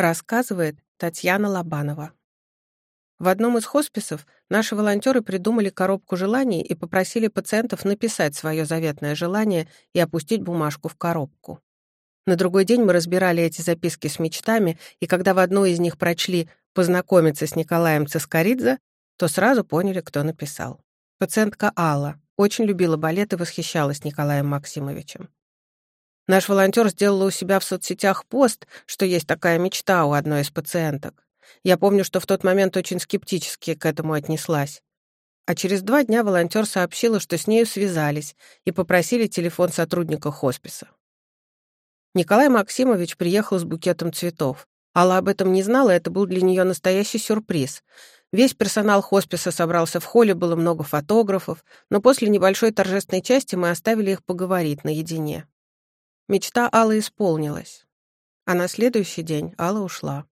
Рассказывает Татьяна Лобанова. В одном из хосписов наши волонтеры придумали коробку желаний и попросили пациентов написать свое заветное желание и опустить бумажку в коробку. На другой день мы разбирали эти записки с мечтами, и когда в одной из них прочли «познакомиться с Николаем Цискоридзе», то сразу поняли, кто написал. Пациентка Алла очень любила балет и восхищалась Николаем Максимовичем. Наш волонтер сделала у себя в соцсетях пост, что есть такая мечта у одной из пациенток. Я помню, что в тот момент очень скептически к этому отнеслась. А через два дня волонтер сообщила, что с нею связались и попросили телефон сотрудника хосписа. Николай Максимович приехал с букетом цветов. Алла об этом не знала, это был для нее настоящий сюрприз. Весь персонал хосписа собрался в холле, было много фотографов, но после небольшой торжественной части мы оставили их поговорить наедине. Мечта Аллы исполнилась. А на следующий день Алла ушла.